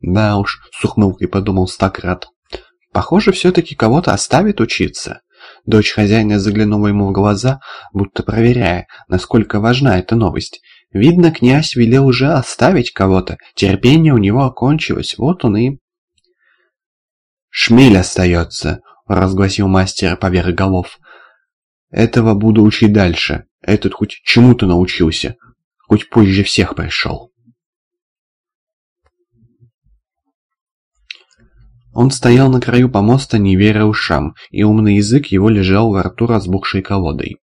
Да уж, с ухмылкой подумал Стократ. Похоже, все-таки кого-то оставит учиться. Дочь хозяина заглянула ему в глаза, будто проверяя, насколько важна эта новость. Видно, князь велел уже оставить кого-то, терпение у него окончилось, вот он и... «Шмель остается», — разгласил мастер поверх голов. «Этого буду учить дальше. Этот хоть чему-то научился, хоть позже всех пришел». Он стоял на краю помоста, не веря ушам, и умный язык его лежал во рту разбухшей колодой.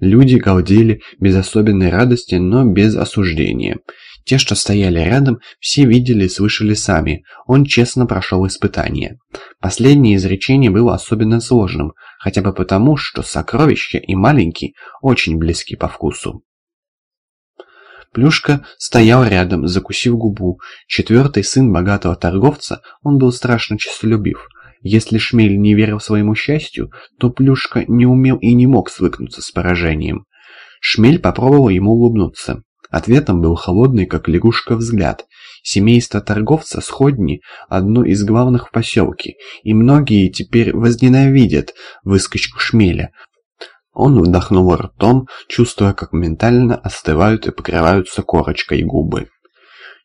Люди галдели без особенной радости, но без осуждения. Те, что стояли рядом, все видели и слышали сами. Он честно прошел испытание. Последнее изречение было особенно сложным, хотя бы потому, что сокровище и маленький очень близки по вкусу. Плюшка стоял рядом, закусив губу. Четвертый сын богатого торговца, он был страшно честолюбив. Если Шмель не верил своему счастью, то Плюшка не умел и не мог свыкнуться с поражением. Шмель попробовал ему улыбнуться. Ответом был холодный, как лягушка, взгляд. Семейство торговца сходни – одно из главных в поселке, и многие теперь возненавидят выскочку Шмеля, он вдохнул ртом, чувствуя, как ментально остывают и покрываются корочкой губы.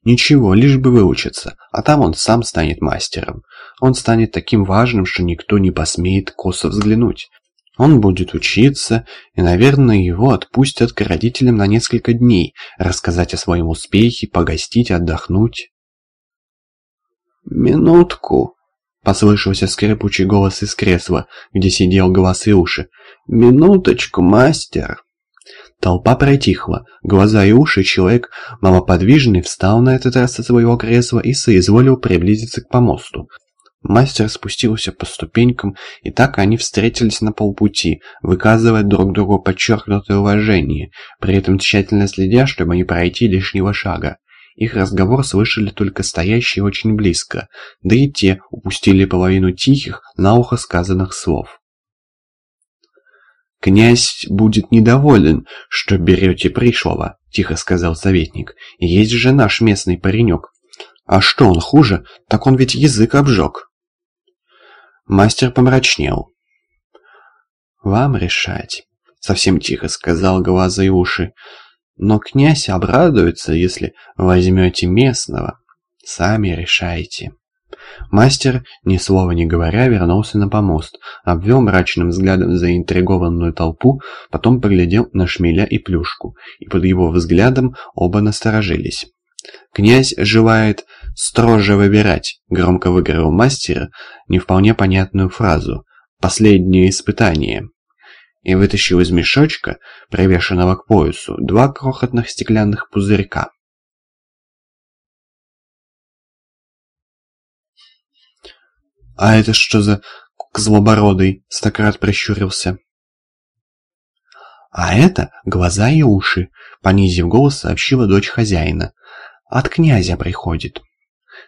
Ничего, лишь бы выучиться, а там он сам станет мастером. Он станет таким важным, что никто не посмеет косо взглянуть. Он будет учиться, и, наверное, его отпустят к родителям на несколько дней, рассказать о своем успехе, погостить, отдохнуть. «Минутку», Послышался скрипучий голос из кресла, где сидел глаз и уши. «Минуточку, мастер!» Толпа притихла. Глаза и уши человек, малоподвижный, встал на этот раз со своего кресла и соизволил приблизиться к помосту. Мастер спустился по ступенькам, и так они встретились на полпути, выказывая друг другу подчеркнутое уважение, при этом тщательно следя, чтобы не пройти лишнего шага. Их разговор слышали только стоящие очень близко, да и те упустили половину тихих, на ухо сказанных слов. «Князь будет недоволен, что берете пришлого», — тихо сказал советник. «Есть же наш местный паренек. А что он хуже, так он ведь язык обжег». Мастер помрачнел. «Вам решать», — совсем тихо сказал глаза и уши. Но князь обрадуется, если возьмете местного. Сами решайте. Мастер, ни слова не говоря, вернулся на помост, обвел мрачным взглядом заинтригованную толпу, потом поглядел на шмеля и плюшку, и под его взглядом оба насторожились. «Князь желает строже выбирать», — громко выговорил мастер не вполне понятную фразу. «Последнее испытание» и вытащил из мешочка, привешенного к поясу, два крохотных стеклянных пузырька. «А это что за злобородый?» — Стократ прищурился. «А это глаза и уши», — понизив голос, сообщила дочь хозяина. «От князя приходит».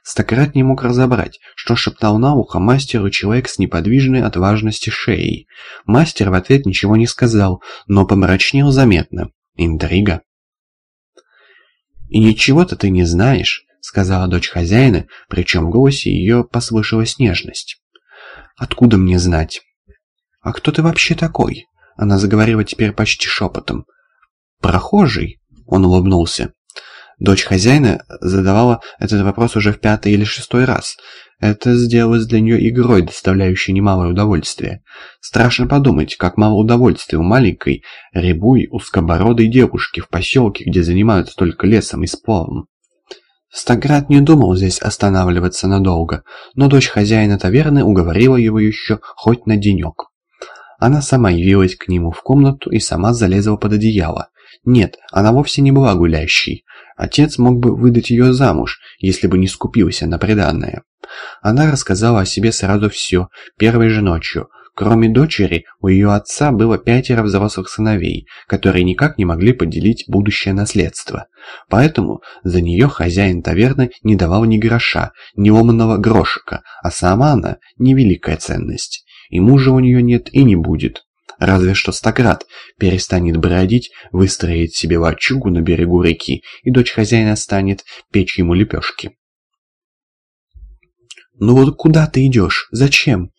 Стократ не мог разобрать, что шептал на ухо мастеру человек с неподвижной от важности шеей. Мастер в ответ ничего не сказал, но помрачнел заметно. Интрига. «И ничего-то ты не знаешь», — сказала дочь хозяина, причем в голосе ее послышалась нежность. «Откуда мне знать?» «А кто ты вообще такой?» Она заговорила теперь почти шепотом. «Прохожий?» — он улыбнулся. Дочь хозяина задавала этот вопрос уже в пятый или шестой раз. Это сделалось для нее игрой, доставляющей немалое удовольствие. Страшно подумать, как мало удовольствия у маленькой, рябой, узкобородой девушки в поселке, где занимаются только лесом и сплавом. Стаград не думал здесь останавливаться надолго, но дочь хозяина таверны уговорила его еще хоть на денек. Она сама явилась к нему в комнату и сама залезла под одеяло. Нет, она вовсе не была гулящей. Отец мог бы выдать ее замуж, если бы не скупился на преданное. Она рассказала о себе сразу все, первой же ночью. Кроме дочери, у ее отца было пятеро взрослых сыновей, которые никак не могли поделить будущее наследство. Поэтому за нее хозяин таверны не давал ни гроша, ни ломаного грошика, а сама она – невеликая ценность. И мужа у нее нет и не будет. Разве что Стократ перестанет бродить, выстроит себе лачугу на берегу реки, и дочь хозяина станет печь ему лепешки. «Ну вот куда ты идешь? Зачем?»